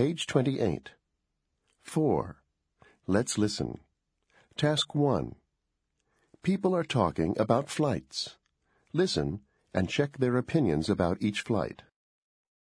Page 28. 4. Let's listen. Task 1. People are talking about flights. Listen and check their opinions about each flight.